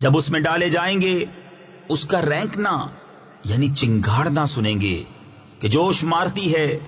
جب اس میں ڈالے جائیں گے، اس کا رینکنا یعنی چنگاڑنا سنیں گے کہ جوش مارتی ہے۔